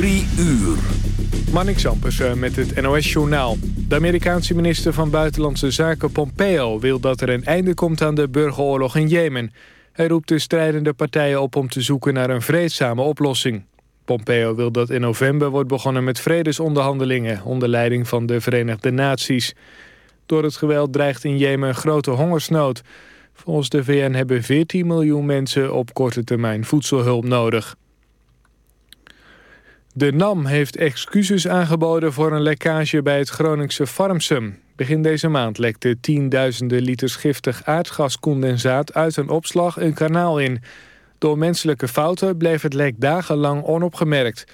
Drie uur. Manik Sampers met het NOS-journaal. De Amerikaanse minister van Buitenlandse Zaken Pompeo... wil dat er een einde komt aan de burgeroorlog in Jemen. Hij roept de strijdende partijen op om te zoeken naar een vreedzame oplossing. Pompeo wil dat in november wordt begonnen met vredesonderhandelingen... onder leiding van de Verenigde Naties. Door het geweld dreigt in Jemen een grote hongersnood. Volgens de VN hebben 14 miljoen mensen op korte termijn voedselhulp nodig. De NAM heeft excuses aangeboden voor een lekkage bij het Groningse Farmsum. Begin deze maand lekte tienduizenden liters giftig aardgascondensaat uit een opslag een kanaal in. Door menselijke fouten bleef het lek dagenlang onopgemerkt.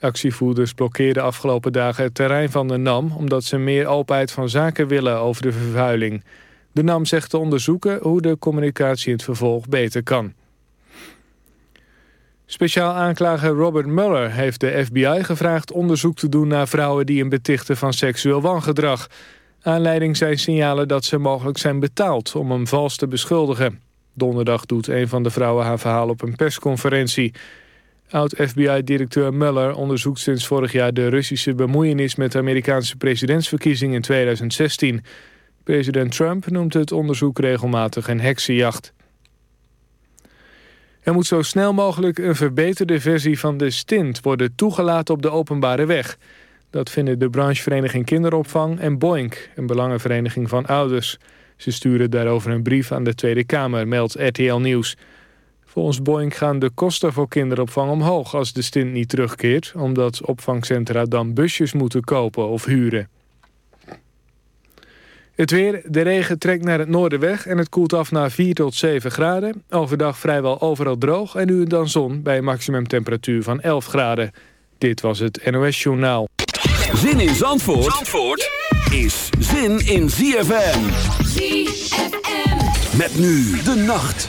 Actievoerders blokkeerden afgelopen dagen het terrein van de NAM... omdat ze meer openheid van zaken willen over de vervuiling. De NAM zegt te onderzoeken hoe de communicatie in het vervolg beter kan. Speciaal aanklager Robert Mueller heeft de FBI gevraagd onderzoek te doen naar vrouwen die hem betichten van seksueel wangedrag. Aanleiding zijn signalen dat ze mogelijk zijn betaald om hem vals te beschuldigen. Donderdag doet een van de vrouwen haar verhaal op een persconferentie. Oud-FBI-directeur Mueller onderzoekt sinds vorig jaar de Russische bemoeienis met de Amerikaanse presidentsverkiezing in 2016. President Trump noemt het onderzoek regelmatig een heksenjacht. Er moet zo snel mogelijk een verbeterde versie van de stint worden toegelaten op de openbare weg. Dat vinden de branchevereniging Kinderopvang en Boink, een belangenvereniging van ouders. Ze sturen daarover een brief aan de Tweede Kamer, meldt RTL Nieuws. Volgens Boink gaan de kosten voor kinderopvang omhoog als de stint niet terugkeert... omdat opvangcentra dan busjes moeten kopen of huren. Het weer, de regen trekt naar het noorden weg en het koelt af naar 4 tot 7 graden. Overdag vrijwel overal droog en nu en dan zon bij een maximumtemperatuur van 11 graden. Dit was het NOS Journaal. Zin in Zandvoort, Zandvoort is zin in ZFM. ZFM. Met nu de nacht.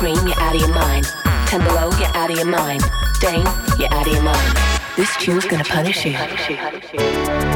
Cream, you're out of your mind. Ten below, you're out of your mind. Dane, you're out of your mind. This tune's gonna punish you.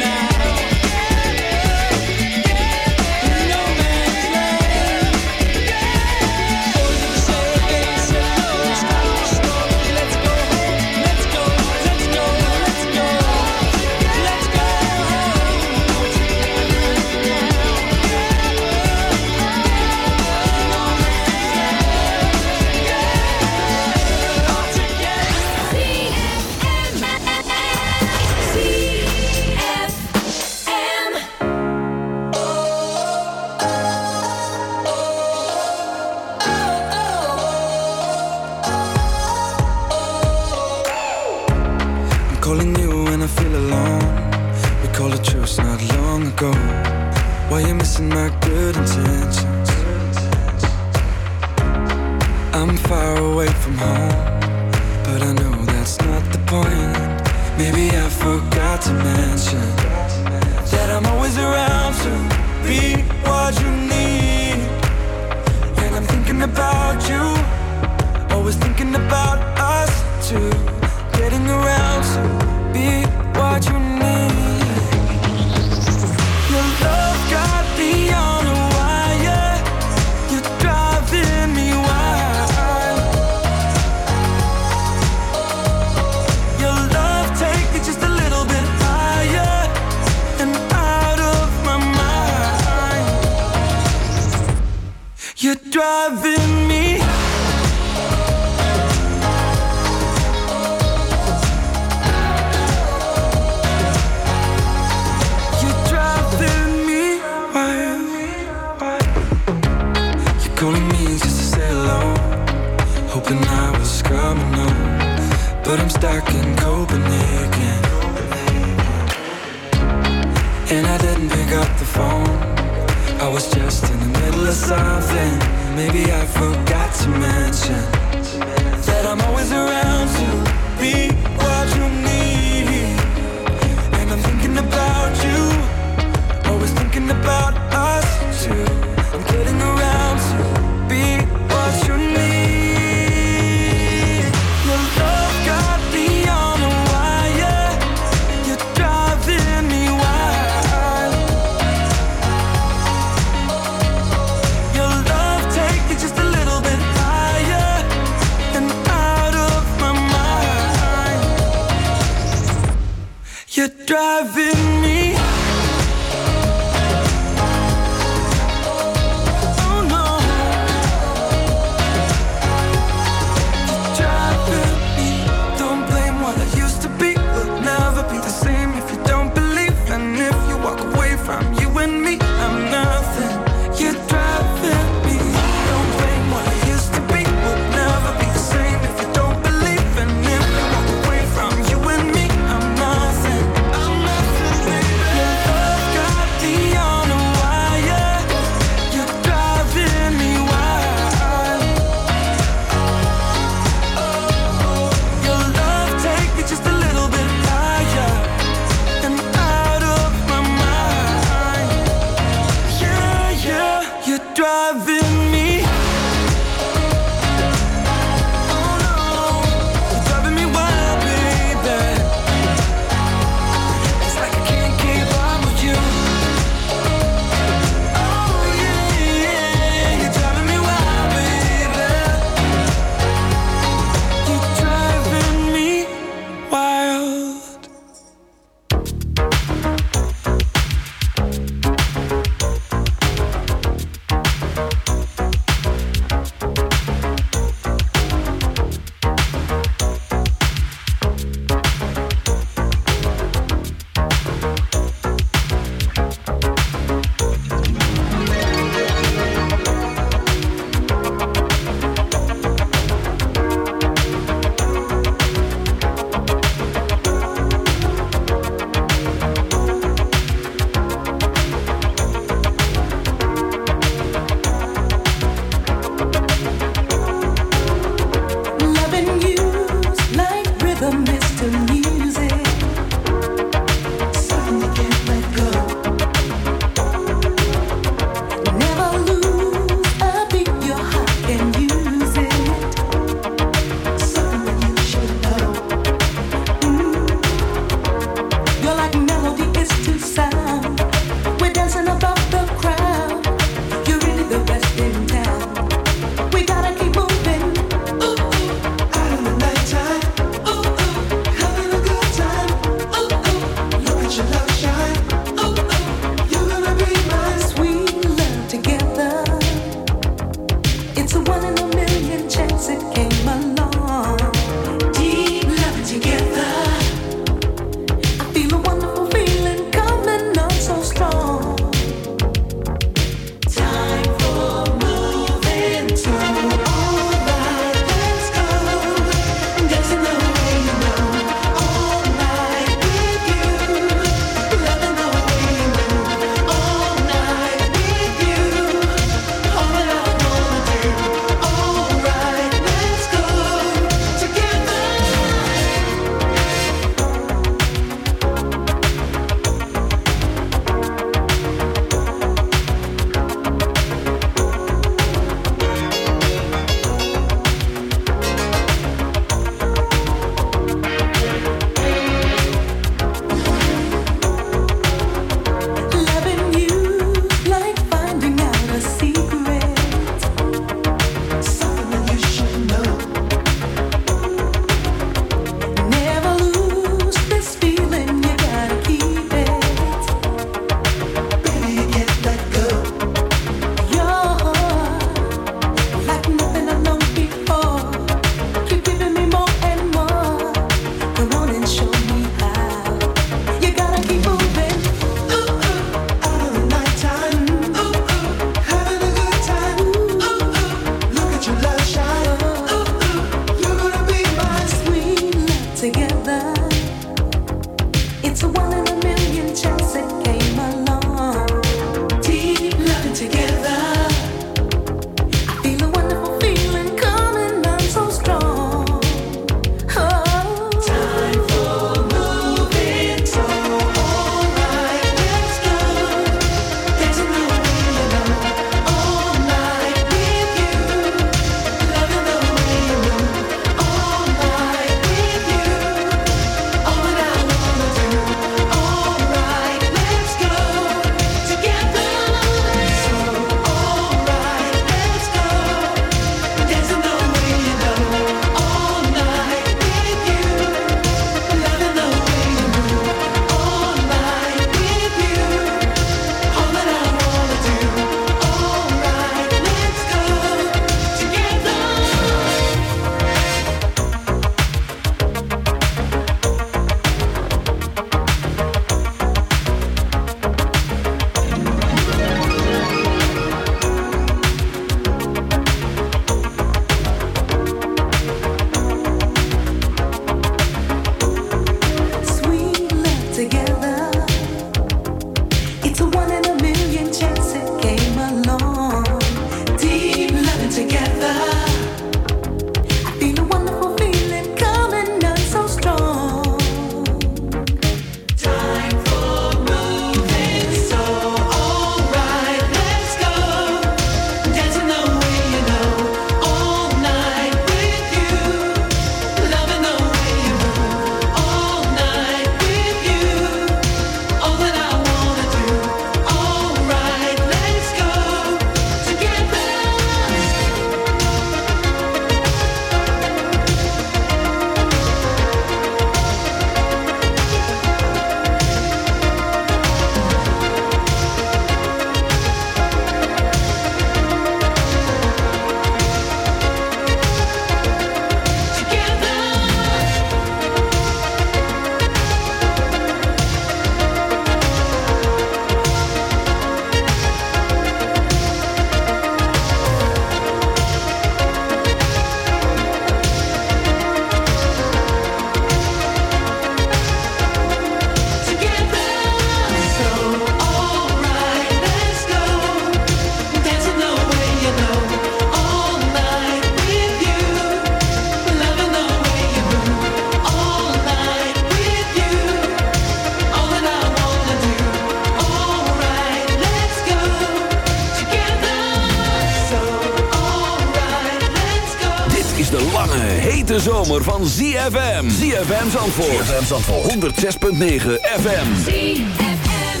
ZFM Zandvoort. ZFM Zandvoort. 106.9 FM. ZFM.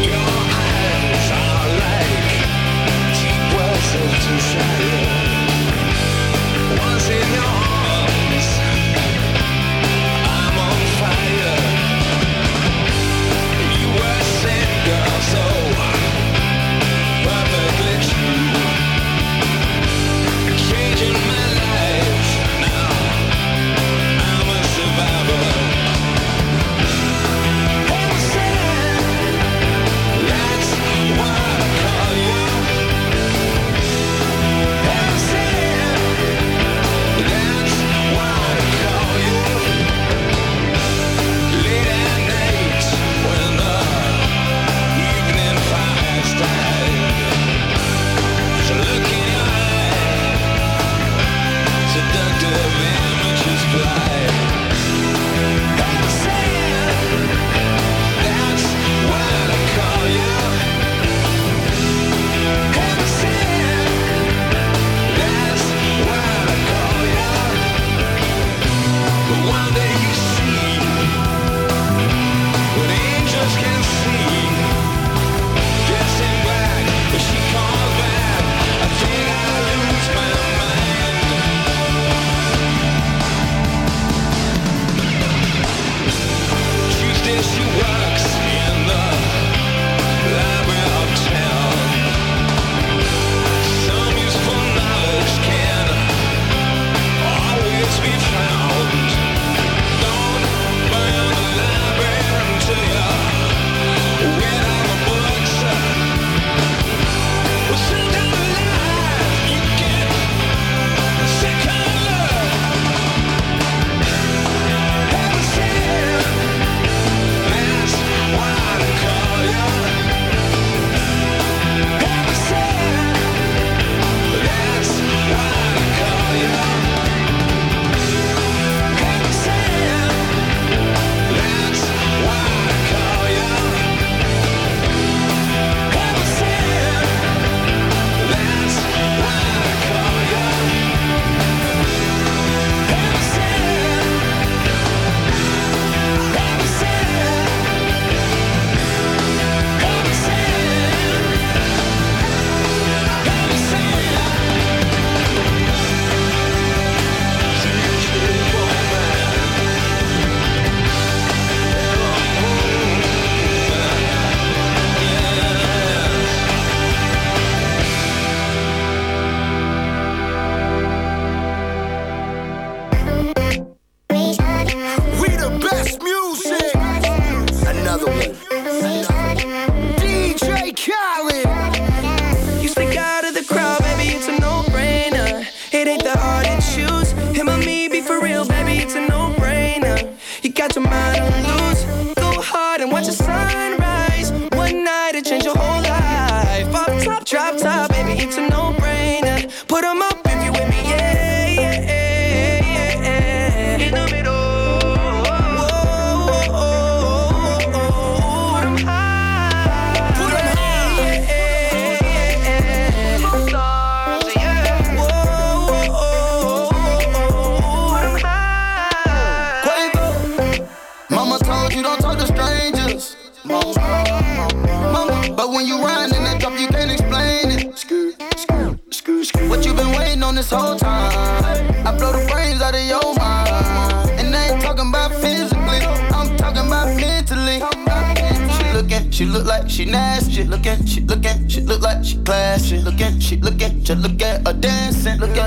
Your eyes are to shadow.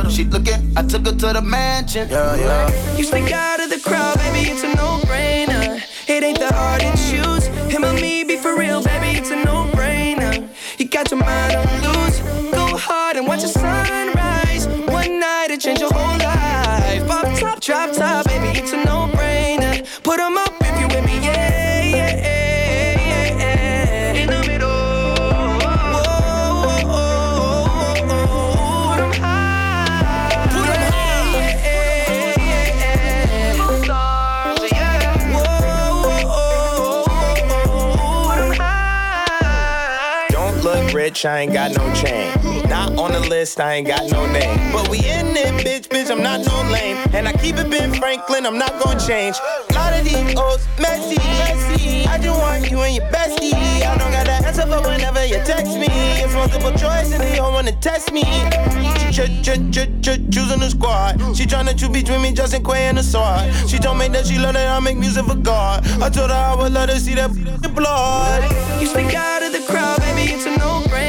She looking. I took her to the mansion. Yeah, yeah. You stick out of the crowd, baby, it's a no-brainer. Rich, I ain't got no chain. Not on the list, I ain't got no name. But we in it, bitch, bitch, I'm not no lame. And I keep it Ben Franklin, I'm not gonna change. A lot of these old messy, messy. I just want you and your bestie. I don't got that answer for whenever you text me. It's multiple choice and they all wanna test me. Ch ch ch ch choosing the squad. She tryna choose between me, Justin Quay and the sword. She told me that she love that I make music for God. I told her I would let her see that blood. You stick out of the crowd, baby, it's a no-brainer.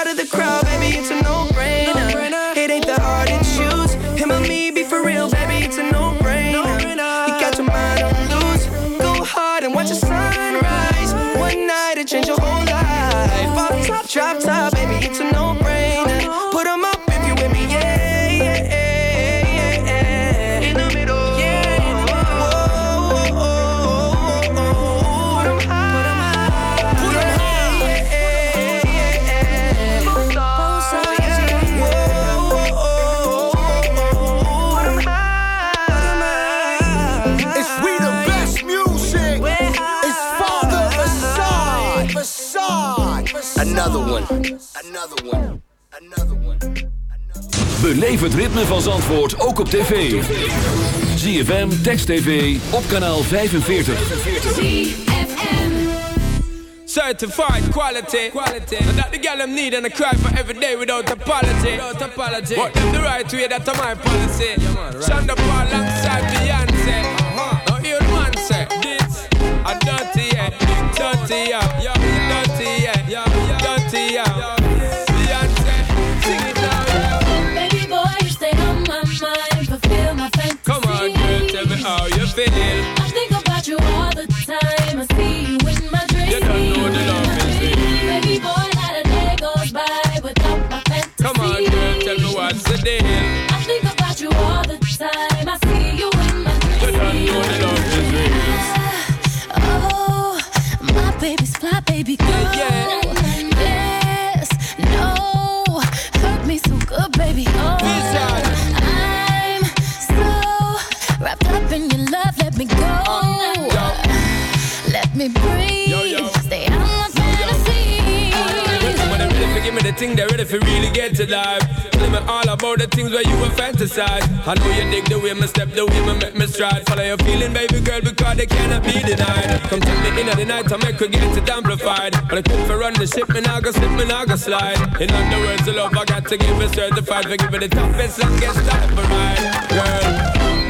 It's to know Beleef het ritme van Zandvoort ook op tv. ZFM, Text TV, op kanaal 45. Certified quality. quality. And that the girl them need and I cry for every day without apology. Without apology. But them the right way, that's my policy. Yeah, man, right. Shonda Paul alongside Beyonce. Uh-huh. Now hear the man say, this a dirty yeah, dirty yeah, yeah, day. think they're ready for really get to life. Tell me all about the things where you were fantasize. I know you dig the way my step, the way my make me stride. Follow your feeling, baby girl, because they cannot be denied. Come take me in at the night, I make her get it amplified. But I quit for run the ship, and I go slip, and I go slide. In other words, the love I got to give it certified. For giving the toughest, longest time for mine, girl.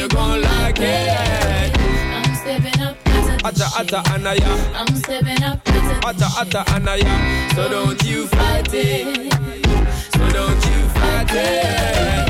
you gon' like it. I'm stepping up. Atta atta anaya. I'm stepping up. Atta atta anaya. So don't you fight it. So don't you fight it.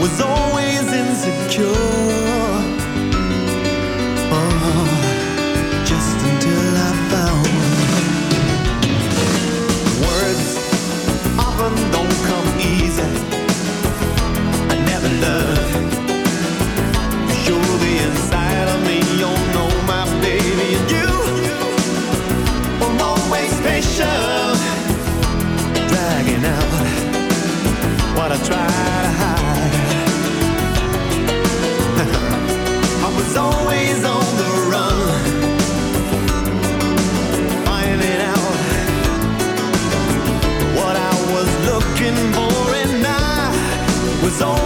was always insecure. Oh, just until I found words often don't come easy. I never learned. You're the inside of me, you know my baby, and you always dragging out what I. zone.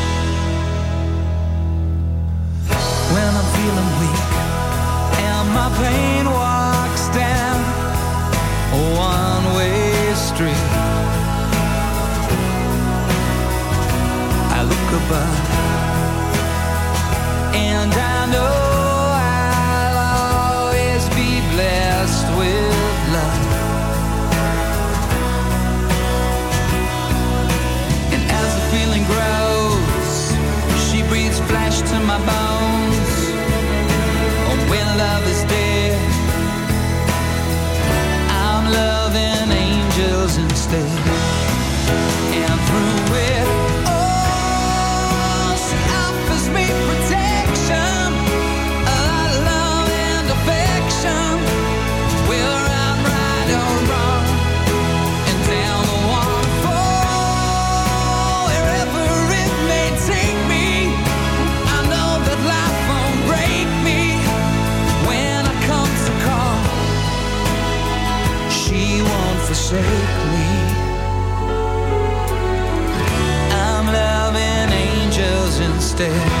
usted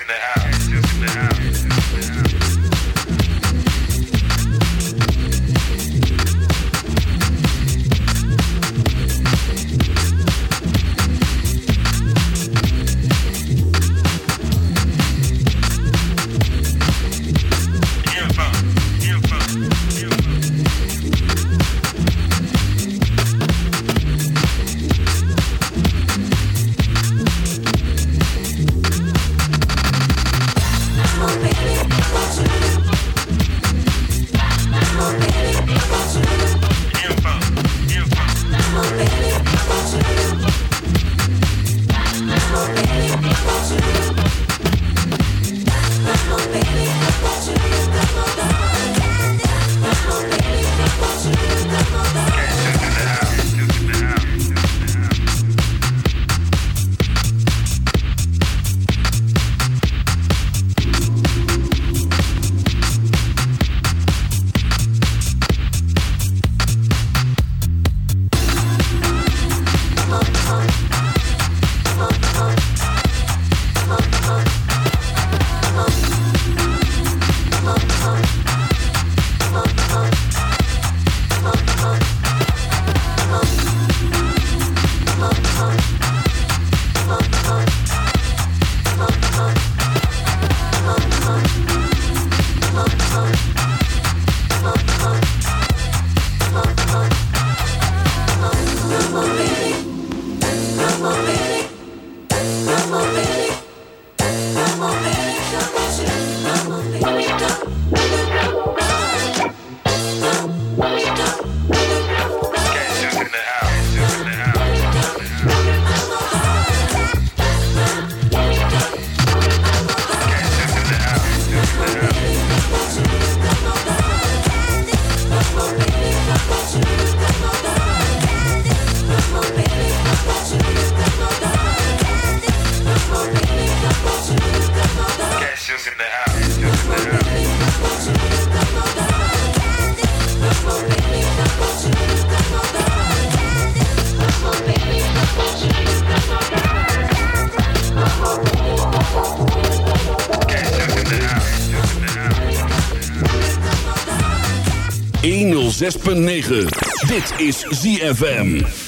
in the eye. Dit is ZFM.